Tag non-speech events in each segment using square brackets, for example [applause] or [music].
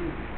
Mm-hmm.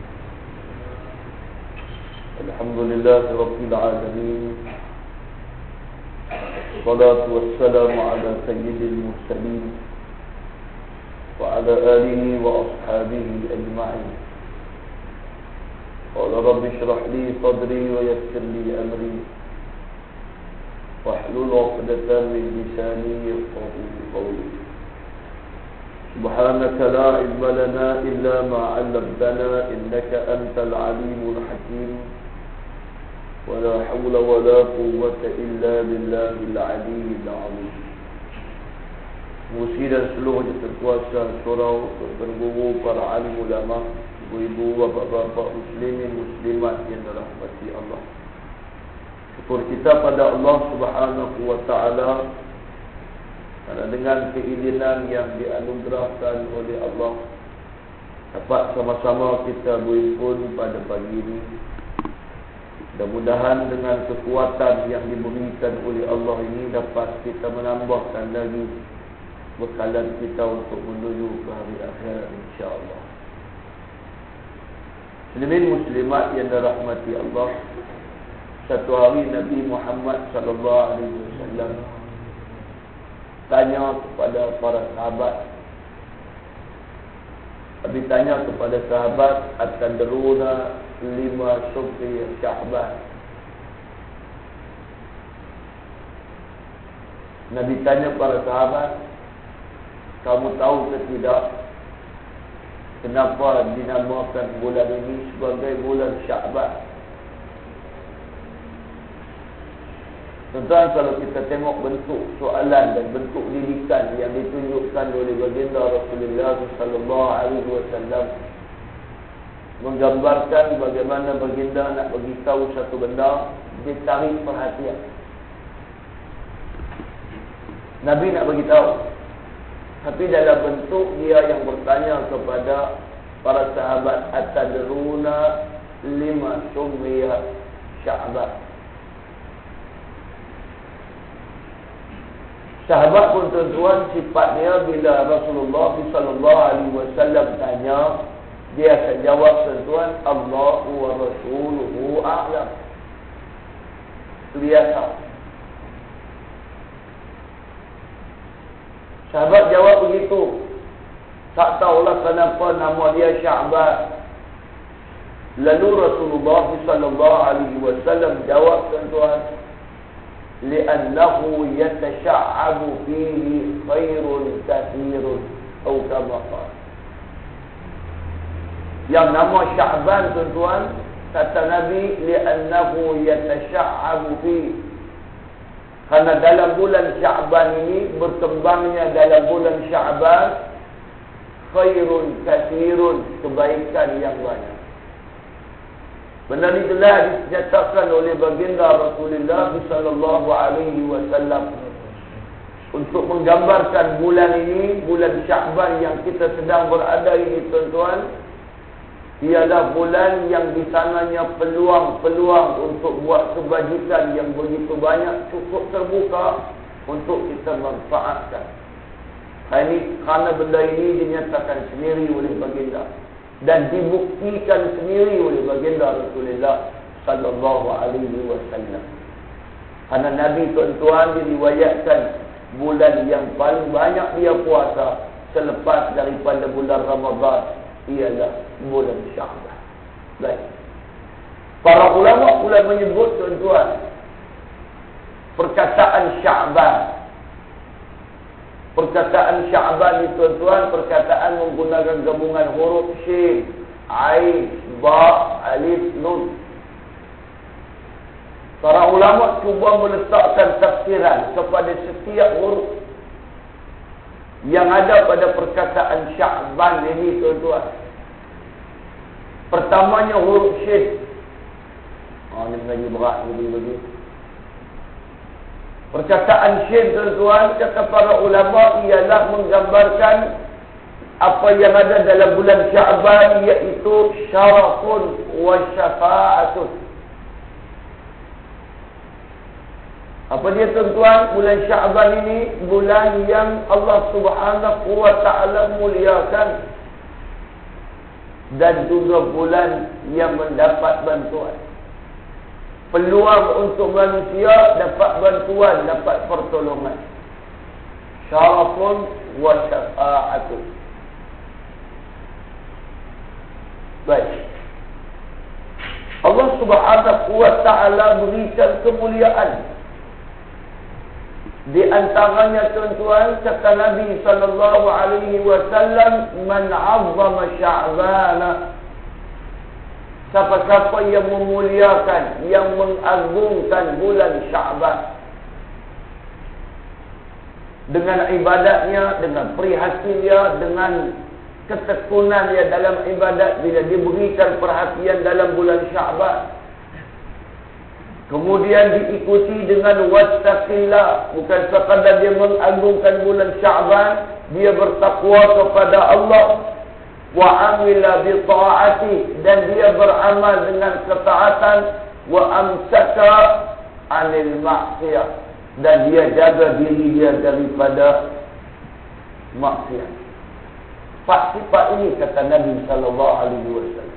الحمد لله رب العالمين. الصلاة والسلام على سيد المرسلين وعلى آله وأصحابه أجمعين. قال رب اشرح لي صدري ويسر لي أمري. واحلل عقدة من لساني يفقه قولي. سبحانك لا علم لنا إلا ما علمتنا إنك أنت العليم الحكيم. ولا حول ولا قوة إلا بالله العلي العظيم Musyidan seluruh terkuasa surau berguru para alim ulama Ibu-ibu, bapak-bapak muslimin muslimat yang dirahmati Allah Syukur kita pada Allah subhanahu wa ta'ala Karena dengan keizinan yang dianugerahkan oleh Allah Dapat sama-sama kita berhimpun pada pagi ini Mudah-mudahan dengan kekuatan yang diberikan oleh Allah ini Dapat kita menambahkan lagi Bekalan kita untuk menuju ke hari akhir insyaAllah. Muslimin muslimat yang dirahmati Allah Satu hari Nabi Muhammad sallallahu alaihi wasallam tanya kepada para sahabat. Nabi tanya kepada sahabat At-tadruna lima sufi syahbah Nabi tanya para sahabat Kamu tahu ke tidak Kenapa dinamakan bulan ini sebagai bulan syahbah Tuan-tuan kalau kita tengok bentuk soalan dan bentuk didikan yang ditunjukkan oleh baginda Rasulullah sallallahu alaihi wasallam menggambarkan bagaimana baginda nak bagi tahu satu benda dia tarik perhatian. Nabi nak bagi tahu. Tapi dalam bentuk dia yang bertanya kepada para sahabat atadruna lima summiya sya'ban Sahabat pun tuan-tuan sifat dia bila Rasulullah sallallahu alaihi wasallam tanya dia akan jawab tuan-tuan Allahu wa rasuluhu a'lam. Biasa. Sahabat jawab begitu. Tak tahulah kenapa nama dia Sya'ban. Lalu Rasulullah sallallahu alaihi wasallam jawab tuan-tuan لأنه يتشعب فيه خير كثير أو كما قال yang nama Sya'ban tuan-tuan kata Nabi li'annahu yatasha'abu fi. Karena dalam bulan Sya'ban ini berkembangnya dalam bulan Sya'ban khairun kathirun kebaikan yang banyak. Benar itulah dinyatakan oleh baginda Rasulullah sallallahu alaihi wasallam. Untuk menggambarkan bulan ini, bulan Syakban yang kita sedang berada ini tuan-tuan, ialah bulan yang di sananya peluang-peluang untuk buat kebajikan yang begitu banyak cukup terbuka untuk kita manfaatkan. Ini kerana benda ini dinyatakan sendiri oleh baginda dan dibuktikan sendiri oleh baginda Rasulullah sallallahu alaihi wasallam. Karena Nabi tuan-tuan diriwayatkan bulan yang paling banyak dia puasa selepas daripada bulan Ramadhan ialah bulan Sya'ban. Baik. Para ulama pula menyebut tuan-tuan perkataan Sya'ban. Perkataan Sya'ban ni tuan-tuan, perkataan menggunakan gabungan huruf Shin, Ain, Ba, Alif, Nun. Para ulama cuba meletakkan tafsiran kepada setiap huruf yang ada pada perkataan Sya'ban ini tuan-tuan. Pertamanya huruf Shin. Oh, ini lagi berat bagi-bagi. Perkataan Syekh tuan-tuan kata para ulama ialah menggambarkan apa yang ada dalam bulan Syaban iaitu syarafun wa syafa'atun. Apa dia tuan-tuan? Bulan Syaban ini bulan yang Allah Subhanahu wa taala muliakan dan juga bulan yang mendapat bantuan peluang untuk manusia dapat bantuan, dapat pertolongan. Syarafun wa syafa'atun. Baik. Allah subhanahu wa ta'ala berikan kemuliaan. Di antaranya tuan-tuan kata Nabi sallallahu alaihi wasallam man 'azzama sya'bana Siapa-siapa yang memuliakan, yang mengagungkan bulan Syaban dengan ibadatnya, dengan prihatinnya, dengan ketekunan dia dalam ibadat bila diberikan perhatian dalam bulan Syaban. Kemudian diikuti dengan wattaqillah, bukan sekadar dia mengagungkan bulan Syaban, dia bertakwa kepada Allah wa amila bi ta'ati dan dia beramal dengan ketaatan wa amsaka anil ma'siyah dan dia jaga diri dia daripada maksiat. Empat sifat ini kata Nabi sallallahu alaihi wasallam.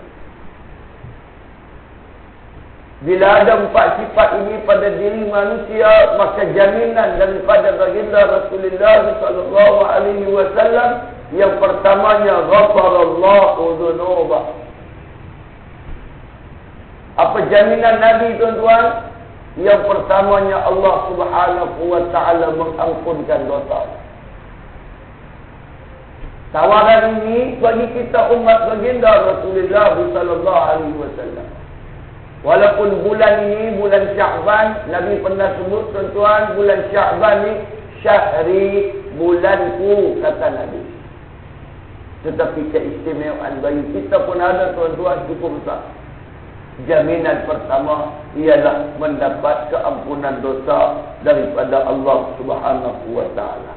Bila ada empat sifat ini pada diri manusia, maka jaminan daripada baginda Rasulullah sallallahu alaihi wasallam yang pertamanya ghafarallahu dzunubah. Apa jaminan Nabi tuan-tuan? Yang pertamanya Allah Subhanahu wa taala mengampunkan dosa. Tawaran ini bagi kita umat baginda Rasulullah sallallahu alaihi wasallam. Walaupun bulan ini bulan Syaban, Nabi pernah sebut tuan-tuan bulan Syaban ni syahri bulanku kata Nabi. Tetapi keistimewaan bagi kita pun ada tuan-tuan cukup besar. Jaminan pertama ialah mendapat keampunan dosa daripada Allah Subhanahu wa taala.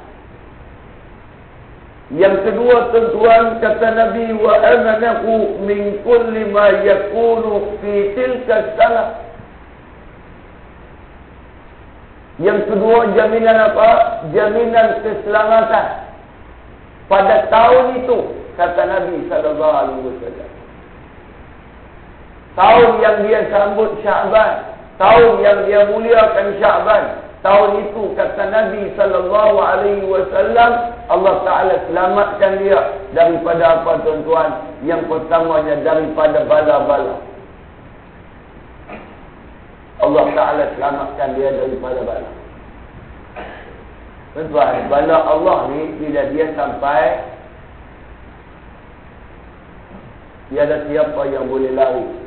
Yang kedua tuan-tuan kata Nabi wa amanahu min kulli ma yakunu fi tilka sana. Yang kedua jaminan apa? Jaminan keselamatan pada tahun itu kata Nabi sallallahu alaihi wasallam tahun yang dia sambut Syaban tahun yang dia muliakan Syaban tahun itu kata Nabi sallallahu alaihi wasallam Allah taala selamatkan dia daripada apa tuan-tuan? Yang pertamanya daripada bala-bala. Allah taala selamatkan dia daripada bala. Tuan-tuan, bala Allah ni bila dia sampai tiada siapa yang boleh lari.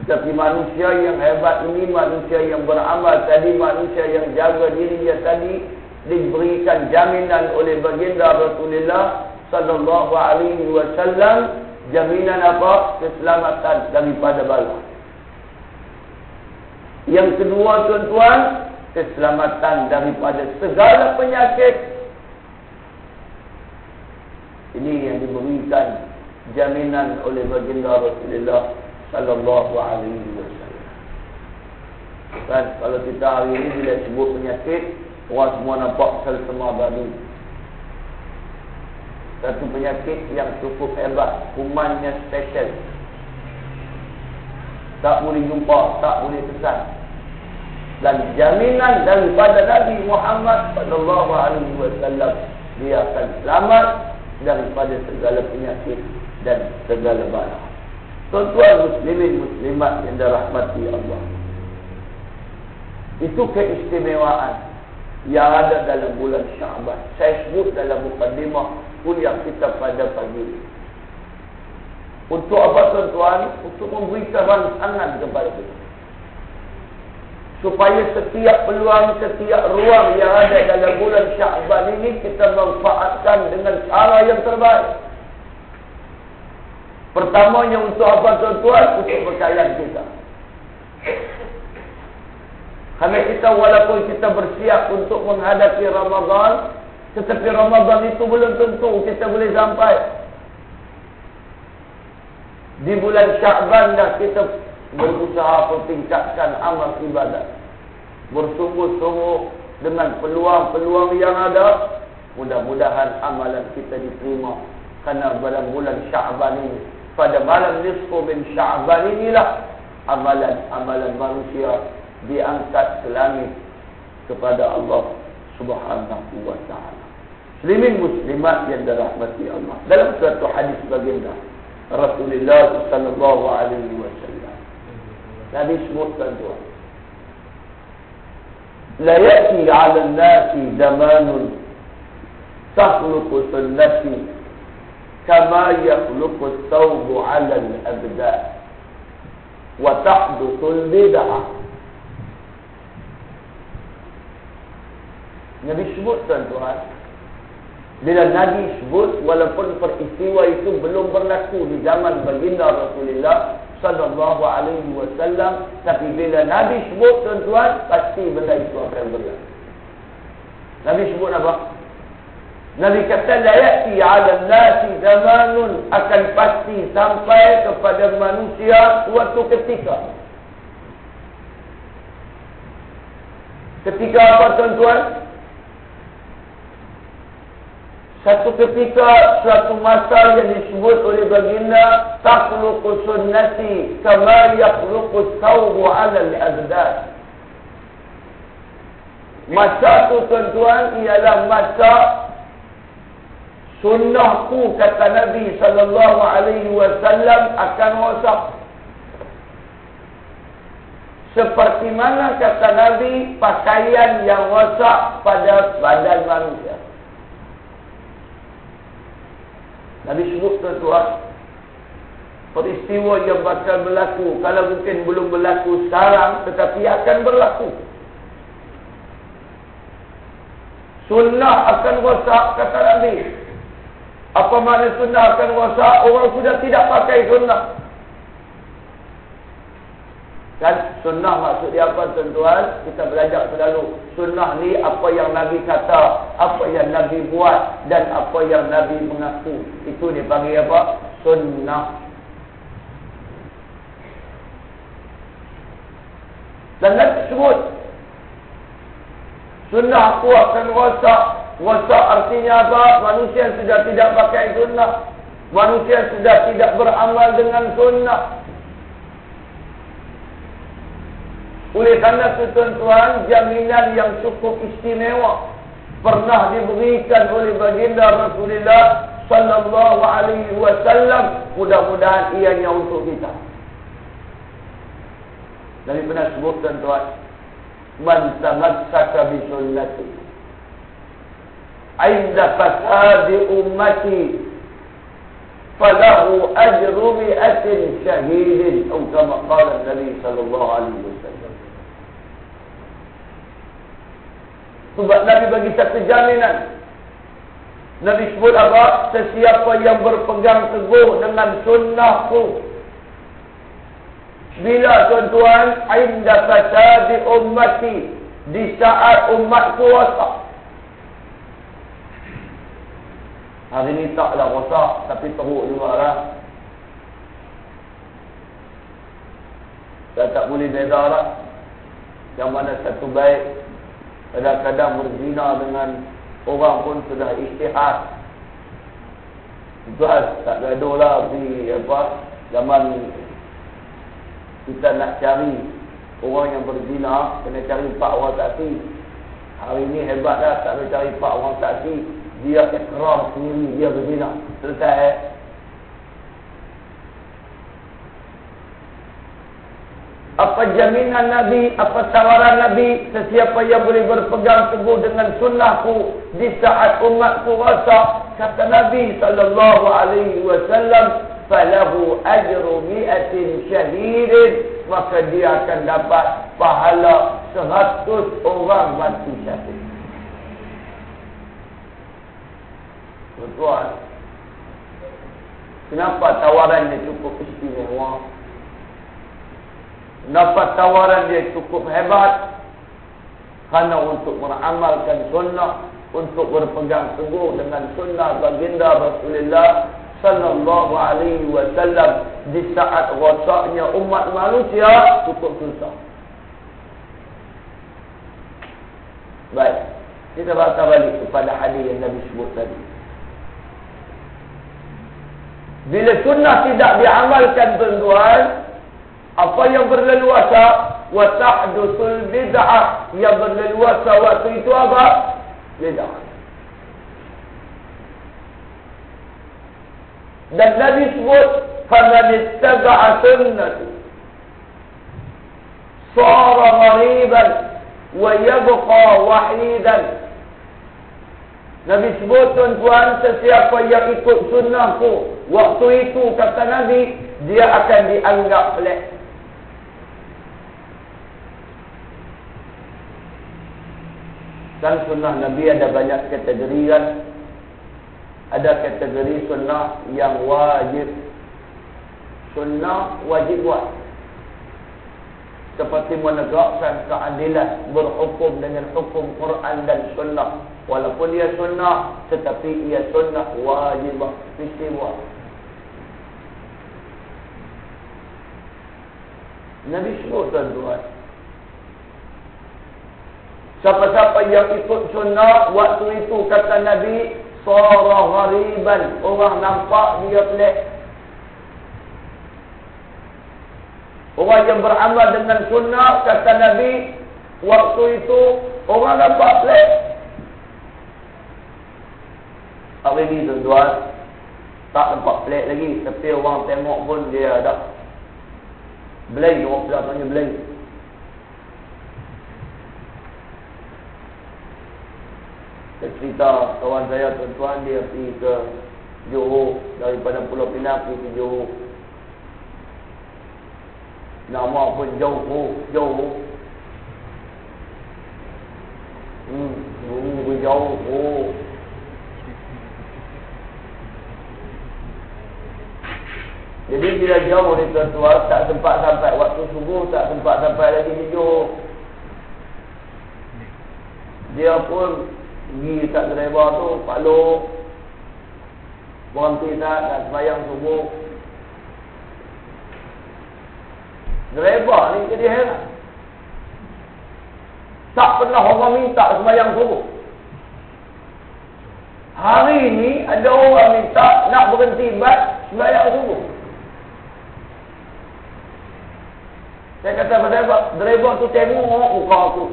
Tetapi manusia yang hebat ini manusia yang beramal tadi, manusia yang jaga diri dia tadi diberikan jaminan oleh baginda Rasulullah sallallahu alaihi wasallam jaminan apa? Keselamatan daripada bala. Yang kedua tuan-tuan, keselamatan daripada segala penyakit. Ini yang diberikan jaminan oleh baginda Rasulullah sallallahu alaihi wasallam. Dan kalau kita hari ini bila sebut penyakit, orang semua nampak sel semua baru. Satu penyakit yang cukup hebat, kumannya special. Tak boleh jumpa, tak boleh kesan dan jaminan daripada Nabi Muhammad sallallahu alaihi wasallam dia akan selamat daripada segala penyakit dan segala bala. Tuan-tuan muslimin muslimat yang dirahmati Allah. Itu keistimewaan yang ada dalam bulan Syaban. Saya sebut dalam mukadimah kuliah kita pada pagi ini. Untuk apa tuan-tuan? Untuk memberikan rangsangan kepada kita. Supaya setiap peluang, setiap ruang yang ada dalam bulan Syaban ini kita manfaatkan dengan cara yang terbaik. Pertamanya untuk apa tuan-tuan? Untuk berkaitan kita. Karena kita walaupun kita bersiap untuk menghadapi Ramadan, tetapi Ramadan itu belum tentu kita boleh sampai. Di bulan Syakban dah kita berusaha meningkatkan amal ibadat. Bersungguh-sungguh dengan peluang-peluang yang ada, mudah-mudahan amalan kita diterima. Karena pada bulan Syakban ini, pada malam nisfu bin Syakban inilah amalan-amalan manusia diangkat ke langit kepada Allah Subhanahu wa taala. Muslimin muslimat yang dirahmati Allah. Dalam satu hadis baginda Rasulullah sallallahu alaihi wasallam. Nabi sebutkan tu. La yati 'ala an-nasi zamanun takhluqu sunnati yakhluqu ath-thawbu 'ala al-abda' wa tahduthu al-bid'ah Nabi sebut tuan-tuan. Bila Nabi sebut Walaupun peristiwa itu belum berlaku Di zaman baginda Rasulullah Sallallahu alaihi wasallam Tapi bila Nabi sebut tuan-tuan Pasti benda itu akan berlaku. Nabi sebut apa? Nabi kata La ya'ti ala nasi zamanun Akan pasti sampai kepada manusia Suatu ketika Ketika apa tuan-tuan? Satu ketika, suatu masa yang disebut oleh baginda Takhluqu sunnati kama yakhluqu thawbu ala al-abdad Masa tu tuan-tuan ialah masa Sunnahku kata Nabi sallallahu alaihi wasallam akan rosak. Seperti mana kata Nabi pakaian yang rosak pada badan manusia. Nabi sebut tuan-tuan Peristiwa yang bakal berlaku Kalau mungkin belum berlaku sekarang Tetapi akan berlaku Sunnah akan rosak kata Nabi Apa makna sunnah akan rosak Orang sudah tidak pakai sunnah Kan sunnah maksud dia apa tuan-tuan? Kita belajar selalu. Sunnah ni apa yang Nabi kata, apa yang Nabi buat dan apa yang Nabi mengaku. Itu dipanggil apa? Sunnah. Dan Nabi sebut Sunnah aku akan rosak. Rosak artinya apa? Manusia sudah tidak pakai sunnah. Manusia sudah tidak beramal dengan sunnah. Oleh kerana itu tuan-tuan Jaminan yang cukup istimewa Pernah diberikan oleh baginda Rasulullah Sallallahu alaihi wasallam Mudah-mudahan ianya untuk kita Dari pernah sebutkan tuan Man tamassaka bisunnati Ainda fasadi ummati Falahu ajru mi'atin syahidin Atau kama qala Nabi sallallahu alaihi wasallam Sebab Nabi bagi satu jaminan. Nabi sebut apa? Sesiapa yang berpegang teguh dengan sunnahku. Bila tuan-tuan, Inda fasadi ummati. Di saat umatku rosak. Hari ini taklah rosak, tapi teruk juga lah. Saya tak boleh beza lah. Yang mana satu baik, Kadang-kadang berzina dengan orang pun sudah istihad. Tuan, tak gaduh lah apa, zaman kita nak cari orang yang berzina, kena cari empat orang saksi. Hari ini hebat dah, tak boleh cari empat orang saksi. Dia ikrar sendiri, dia berzina. Selesai? Apa jaminan Nabi, apa tawaran Nabi, sesiapa yang boleh berpegang teguh dengan sunnahku di saat umatku rasa, kata Nabi sallallahu alaihi wasallam, falahu ajru mi'atin syahidin, maka dia akan dapat pahala seratus orang mati syahid. Tuan, kenapa tawarannya cukup istimewa? Dapat tawaran dia cukup hebat? Kerana untuk meramalkan sunnah Untuk berpegang teguh dengan sunnah baginda Rasulullah Sallallahu alaihi wasallam Di saat rosaknya umat manusia Cukup susah. Baik Kita baca balik kepada hadis yang Nabi sebut tadi Bila sunnah tidak diamalkan tuan-tuan apa yang berleluasa? Wa bid'ah. Yang berleluasa waktu itu apa? Bid'ah. Dan Nabi sebut faman ittaba'a sunnati sara ghariban wa yabqa wahidan Nabi sebut tuan-tuan sesiapa yang ikut sunnahku waktu itu kata Nabi dia akan dianggap pelik Dan sunnah Nabi ada banyak kategori kan. Ada kategori sunnah yang wajib. Sunnah wajib buat. Seperti menegakkan keadilan berhukum dengan hukum Quran dan sunnah. Walaupun dia sunnah, tetapi ia sunnah wajib mesti buat. Nabi sebut tuan-tuan. Siapa-siapa yang ikut sunnah waktu itu kata Nabi Sara ghariban Orang nampak dia pelik Orang yang beramal dengan sunnah kata Nabi Waktu itu orang nampak pelik Hari ini tuan-tuan Tak nampak pelik lagi Tapi orang tengok pun dia ada Belai orang pula tanya belai Saya cerita kawan saya tuan-tuan dia pergi ke Johor daripada Pulau Pinang pergi ke Johor. Nama pun Johor, Johor. Hmm, Johor, Johor. Jadi bila jauh ni tuan-tuan tak sempat sampai waktu subuh tak sempat sampai lagi Johor. Dia pun pergi dekat driver tu Pak Lok. Berhenti tak dan semayang subuh. Driver ni jadi heran tak pernah orang minta semayang subuh. Hari ni ada orang minta nak berhenti bat semayang subuh saya kata pada driver, driver tu tengok muka aku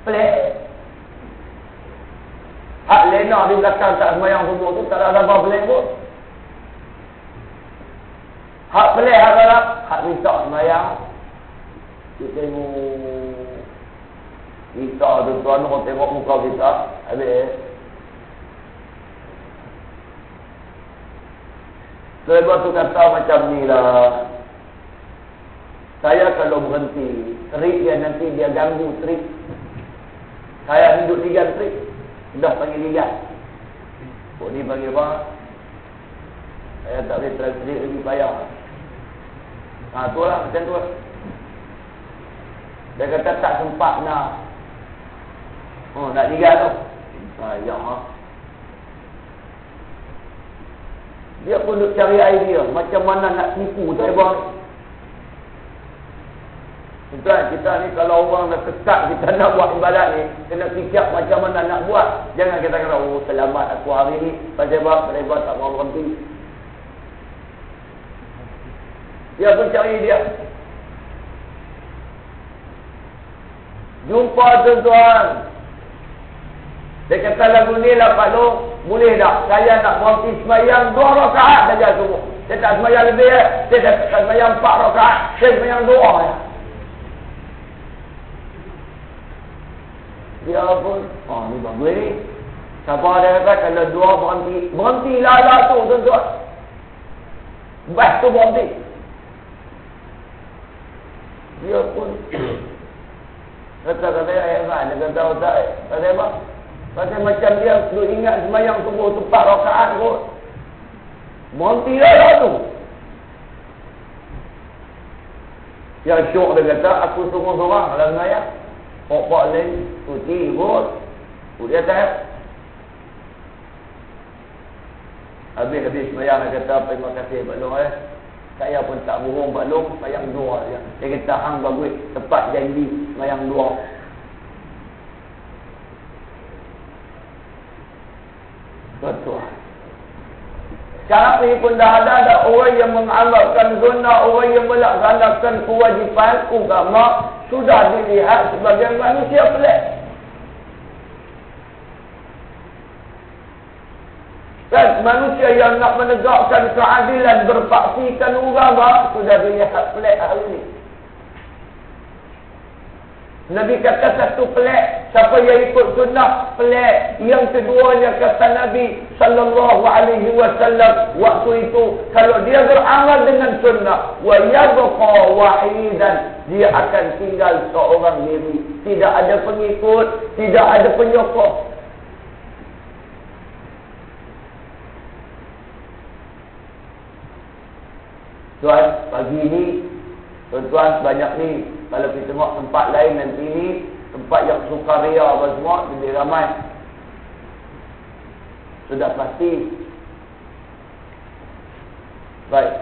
Pelik. Hak lena di belakang tak semayang subuh tu tak ada apa pelik pun. Hak pelik hak galak. Hak minta semayang. Kita tengok. Kita tu tuan orang tengok muka kita. Habis. Sebab tu kata macam ni lah. Saya kalau berhenti, trik dia nanti dia ganggu trik. Saya hidup di gantri. Dah panggil ligat. Oh ni panggil apa? Saya tak boleh translate lagi payah. Ha, tu lah macam tu lah. Dia kata tak sempat nak. Oh, nak ligat tu. Sayang ha. Dia pun duk cari idea. Macam mana nak tipu tu. Tuan, kita ni kalau orang dah kesak [laughs] kita nak buat ibadat ni, kena fikir macam mana nak buat. Jangan kita kata, oh selamat aku hari ni, pasal apa, mereka tak mau berhenti. Dia pun cari dia. Jumpa tuan-tuan. Dia kata lagu ni lah Pak Long, boleh tak? Saya nak berhenti semayang dua rakaat saja semua. Saya tak semayang lebih eh. Saya tak semayang empat rakaat. Saya semayang dua ya. Dia pun, oh ni bagus ni. Siapa ada kata kalau dua berhenti. Berhenti lah lah tu tuan-tuan. Bas tu berhenti. Dia pun [coughs] kata kata ya hebat. Dia kata tak. Kata apa? Kata macam dia duk ingat semayang tu empat rakaat kot. Berhenti lah lah tu. Yang syok dia kata, aku tunggu seorang dalam semayang. Pokok lain, cuci kot. Dia tak Habis-habis semayang dia kata terima kasih Pak Long eh. Saya pun tak bohong Pak Long, semayang dua je. Dia kata hang bagus tepat janji semayang dua. Betul. Sekarang pun dah ada, ada orang yang mengamalkan zona, orang yang melaksanakan kewajipan agama sudah dilihat sebagai manusia pelik. Kan manusia yang nak menegakkan keadilan berpaksikan agama sudah dilihat pelik hari ini. Nabi kata satu pelik, siapa yang ikut sunnah pelik. Yang keduanya kata Nabi sallallahu alaihi wasallam waktu itu kalau dia beramal dengan sunnah wa yabqa wahidan dia akan tinggal seorang diri, tidak ada pengikut, tidak ada penyokong. Tuan, pagi ni Tuan-tuan banyak ni Kalau kita tengok tempat lain nanti ni Tempat yang sukaria apa semua Lebih ramai. Sudah pasti. Baik.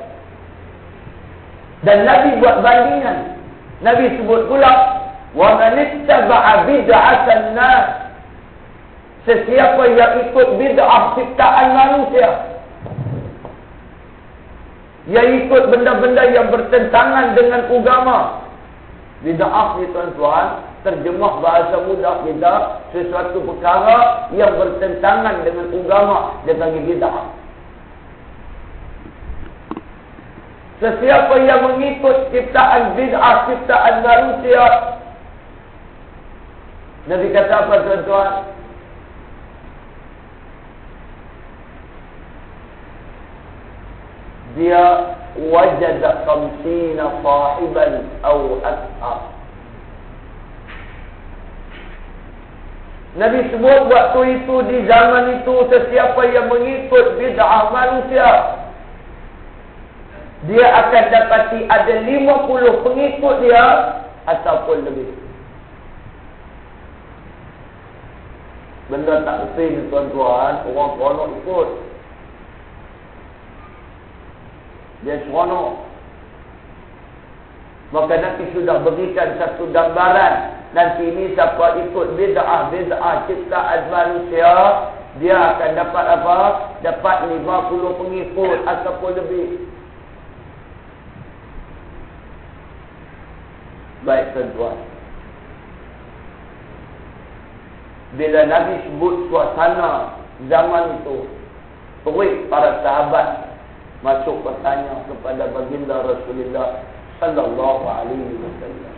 Dan Nabi buat bandingan. Nabi sebut pula Wa manittaba'a bid'atan nas. Sesiapa yang ikut bid'ah ciptaan manusia yang ikut benda-benda yang bertentangan dengan agama. Bid'ah ni tuan-tuan, terjemah bahasa mudah kita sesuatu perkara yang bertentangan dengan agama dia panggil bid'ah. Sesiapa yang mengikut ciptaan bid'ah, ciptaan manusia Nabi kata apa tuan-tuan? dia wajada khamsina sahiban atau akthar Nabi sebut waktu itu di zaman itu sesiapa yang mengikut bid'ah manusia dia akan dapati ada 50 pengikut dia ataupun lebih. Benda tak penting tuan-tuan, orang konon ikut. Dia seronok. Maka nanti sudah berikan satu gambaran. Nanti ini siapa ikut bid'ah ciptaan manusia. Dia akan dapat apa? Dapat 50 pengikut ataupun lebih. Baik tuan-tuan. Bila Nabi sebut suasana zaman itu. Perik para sahabat masuk bertanya kepada baginda Rasulullah sallallahu alaihi wasallam.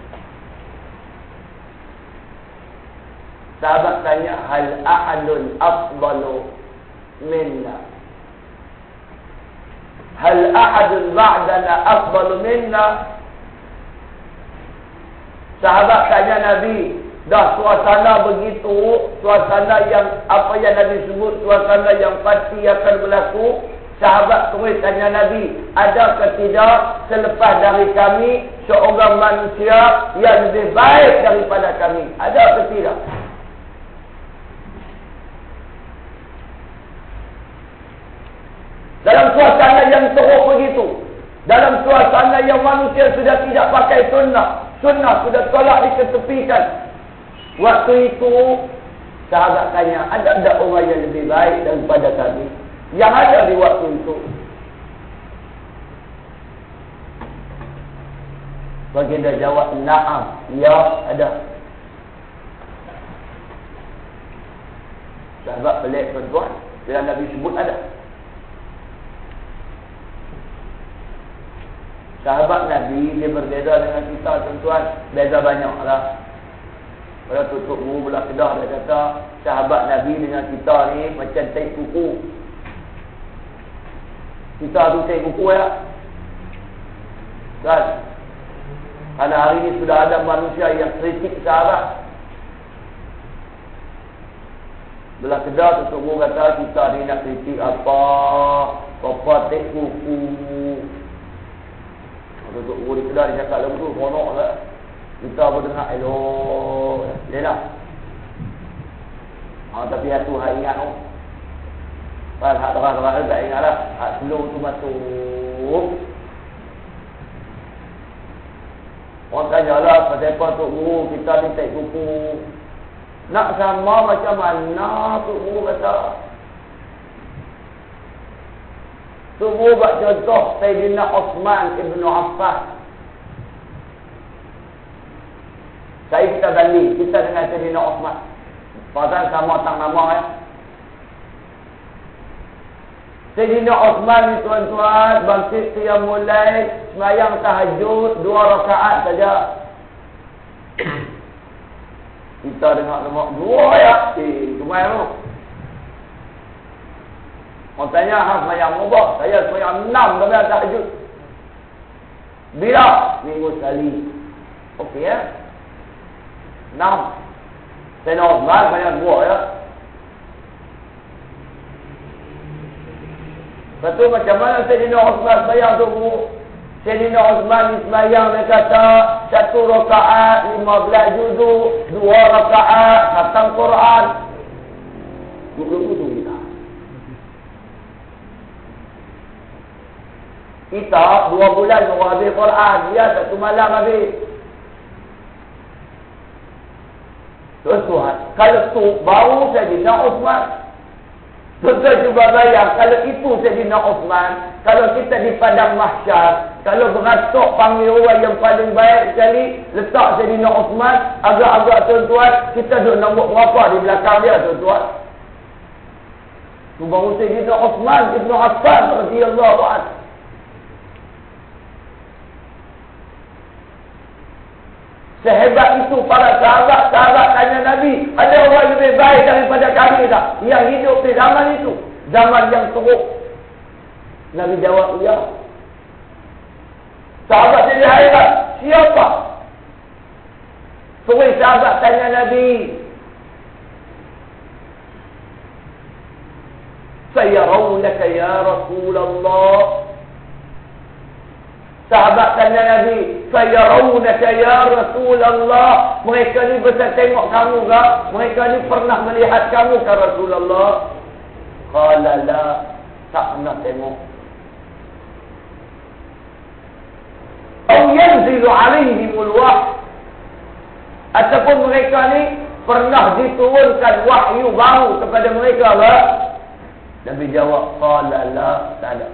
Sahabat tanya hal ahadun afdalu minna. Hal ahadun ba'dana afdalu minna? Sahabat tanya Nabi, dah suasana begitu, suasana yang apa yang Nabi sebut, suasana yang pasti akan berlaku, Sahabat terus tanya Nabi, ada ke tidak selepas dari kami seorang manusia yang lebih baik daripada kami? Ada ke tidak? Dalam suasana yang teruk begitu. Dalam suasana yang manusia sudah tidak pakai sunnah. Sunnah sudah tolak diketepikan. Waktu itu, sahabat tanya, ada tak orang yang lebih baik daripada kami? Yang ada di waktu itu. Baginda jawab, Naam, ya ada. Sahabat pelik tuan-tuan, bila Nabi sebut ada. Sahabat Nabi dia berbeza dengan kita tuan-tuan. Beza banyak lah. Kalau tutup guru belah kedah dia kata sahabat Nabi dengan kita ni macam taik kuku. Kita tu taik kuku ya. Kan? Karena hari ini sudah ada manusia yang kritik sahabat. Belah kedah tutup guru kata kita ni nak kritik apa. Apa taik kuku. Tutup guru di kedah dia cakap lembu. Monok lah. Kita pun dengar elok. Dia lah. Ha, tapi hati hak ingat tu. Kan hak terang-terang tak ingat lah. Hak slow tu masuk. Orang tanya lah pasal apa tu guru kita ni tak kuku. Nak sama macam mana tu guru kata. Tu guru buat contoh Sayyidina Osman Ibn Affan. Saya kita banding kita dengan Sayyidina Osman. Pasal sama tak nama ya. Sayyidina Osman ni tuan-tuan bangkit dia mulai semayang tahajud dua rakaat saja. [clears throat] Kita dengar nama dua ya. Eh, cuma tu. Orang tanya, ha, semayang ubah. Saya semayang enam kami tahajud. Bila? Minggu sekali. Okey ya. Enam. Sayyidina Osman banyak dua ya. Lepas tu macam mana Sayyidina Osman bayang tu bu? Sayyidina Osman ni sembahyang dia kata satu rakaat lima belas juzuk, dua rakaat khatam Quran. Tu kita. Kita dua bulan baru habis Quran, dia satu malam habis. Tuan-tuan, kalau tu baru Sayyidina Osman. Tuan-tuan cuba bayang, kalau itu Sayyidina Osman, kalau kita di padang mahsyar, kalau beratuk panggil orang yang paling baik sekali, letak Sayyidina Osman, agak-agak tuan-tuan, kita duduk nombor berapa di belakang dia tuan-tuan. Tu baru Sayyidina Osman, Ibn radiyallahu anhu. Sehebat itu para sahabat-sahabat tanya Nabi. Ada orang lebih baik daripada kami tak? Yang hidup di zaman itu. Zaman yang teruk. Nabi jawab, ya. Sahabat jadi hairat. Siapa? Semua sahabat tanya Nabi. Saya raunaka ya Rasulullah. Sahabat tanya Nabi, "Fayarawunaka ya Rasulullah?" Mereka ni besar tengok kamu ke? Mereka ni pernah melihat kamu ke Rasulullah? Qala la, tak pernah tengok. Au yanzilu alaihimul wahy. Ataupun mereka ni pernah diturunkan wahyu baru kepada mereka ke? Nabi jawab, "Qala la, tak ada."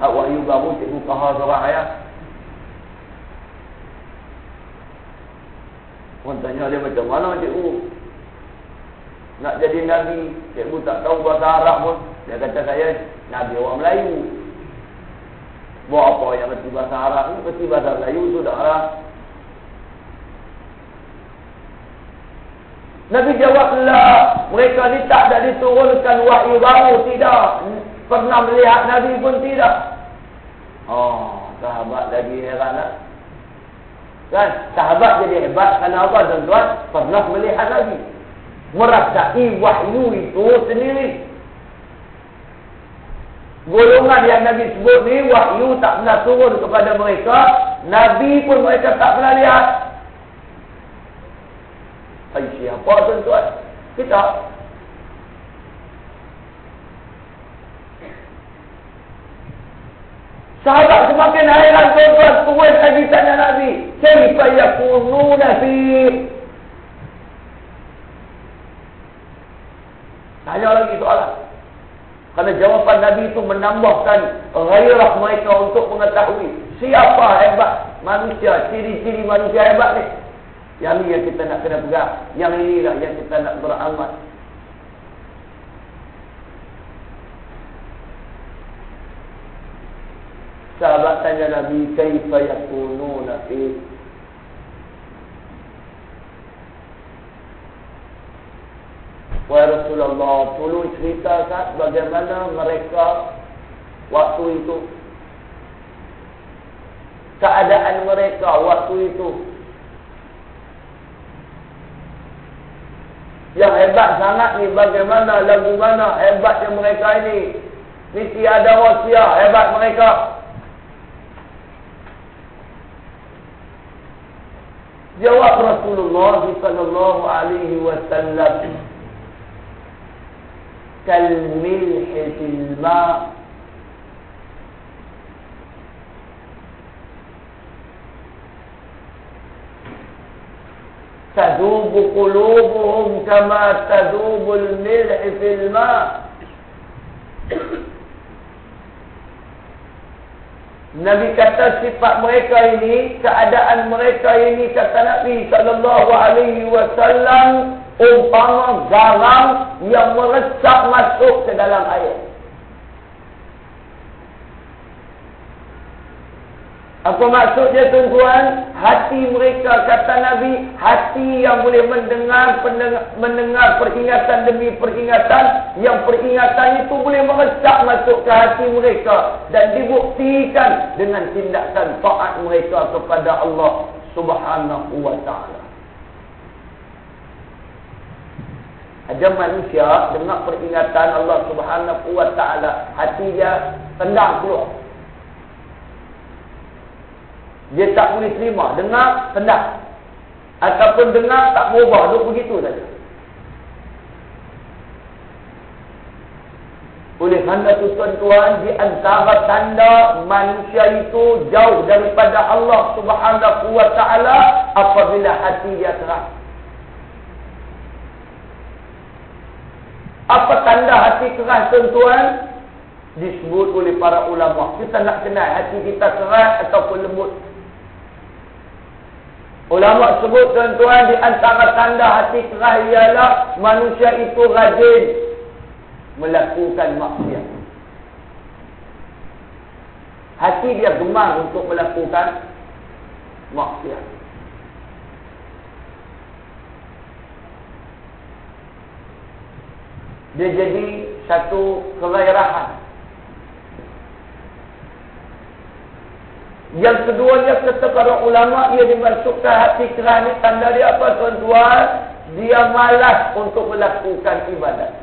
Hak wahyu baru cikgu kahar seorang ayat. Orang tanya dia macam mana cikgu? Nak jadi Nabi, cikgu tak tahu bahasa Arab pun. Dia kata saya, Nabi orang Melayu. Buat apa yang berarti bahasa Arab ni? Berarti bahasa Melayu tu lah. Nabi jawab, lah. Mereka ni tak ada diturunkan wahyu baru. Tidak. Pernah melihat Nabi pun tidak. Oh, sahabat lagi heran lah. Kan? Sahabat jadi hebat kerana apa tuan-tuan? Pernah melihat lagi. Merasai wahyu itu sendiri. Golongan yang Nabi sebut ni, wahyu tak pernah turun kepada mereka. Nabi pun mereka tak pernah lihat. Hai siapa tuan-tuan? Kita Sahabat semakin hairan tuan-tuan tuan lagi tanya Nabi. Kaifa yakununa fi Tanya lagi soalan. Kerana jawapan Nabi itu menambahkan gairah mereka untuk mengetahui siapa hebat manusia, ciri-ciri manusia hebat ni. Yang ini yang kita nak kena pegang. Yang inilah yang kita nak beramal. Sahabat tanya Nabi, kaifa yakununa fi? Wahai Rasulullah, tolong ceritakan bagaimana mereka waktu itu. Keadaan mereka waktu itu. Yang hebat sangat ni bagaimana lagu mana hebatnya mereka ini? Mesti ada wasiat hebat mereka jawab Rasulullah sallallahu alaihi wasallam kal milhi fil ma' تذوب قلوبهم كما تذوب الملح في الماء Nabi kata sifat mereka ini, keadaan mereka ini kata Nabi sallallahu alaihi wasallam umpama garam yang meresap masuk ke dalam air. Apa maksud dia tuan-tuan? Hati mereka kata Nabi, hati yang boleh mendengar mendengar peringatan demi peringatan, yang peringatan itu boleh meresap masuk ke hati mereka dan dibuktikan dengan tindakan taat mereka kepada Allah Subhanahu wa taala. Ada manusia dengar peringatan Allah Subhanahu wa taala, hati dia tendang keluar. Dia tak boleh terima. Dengar, tendang. Ataupun dengar, tak berubah. Duk begitu saja. Oleh kerana itu tuan-tuan, di antara tanda manusia itu jauh daripada Allah subhanahu wa ta'ala apabila hati dia keras. Apa tanda hati keras tuan-tuan? Disebut oleh para ulama. Kita nak kenal hati kita keras ataupun lembut. Ulama sebut tuan-tuan di antara tanda hati keras ialah manusia itu rajin melakukan maksiat. Hati dia gemar untuk melakukan maksiat. Dia jadi satu kegairahan Yang keduanya kata para ulama ia dimasukkan hati keras ni tanda dia apa tuan-tuan? Dia malas untuk melakukan ibadat.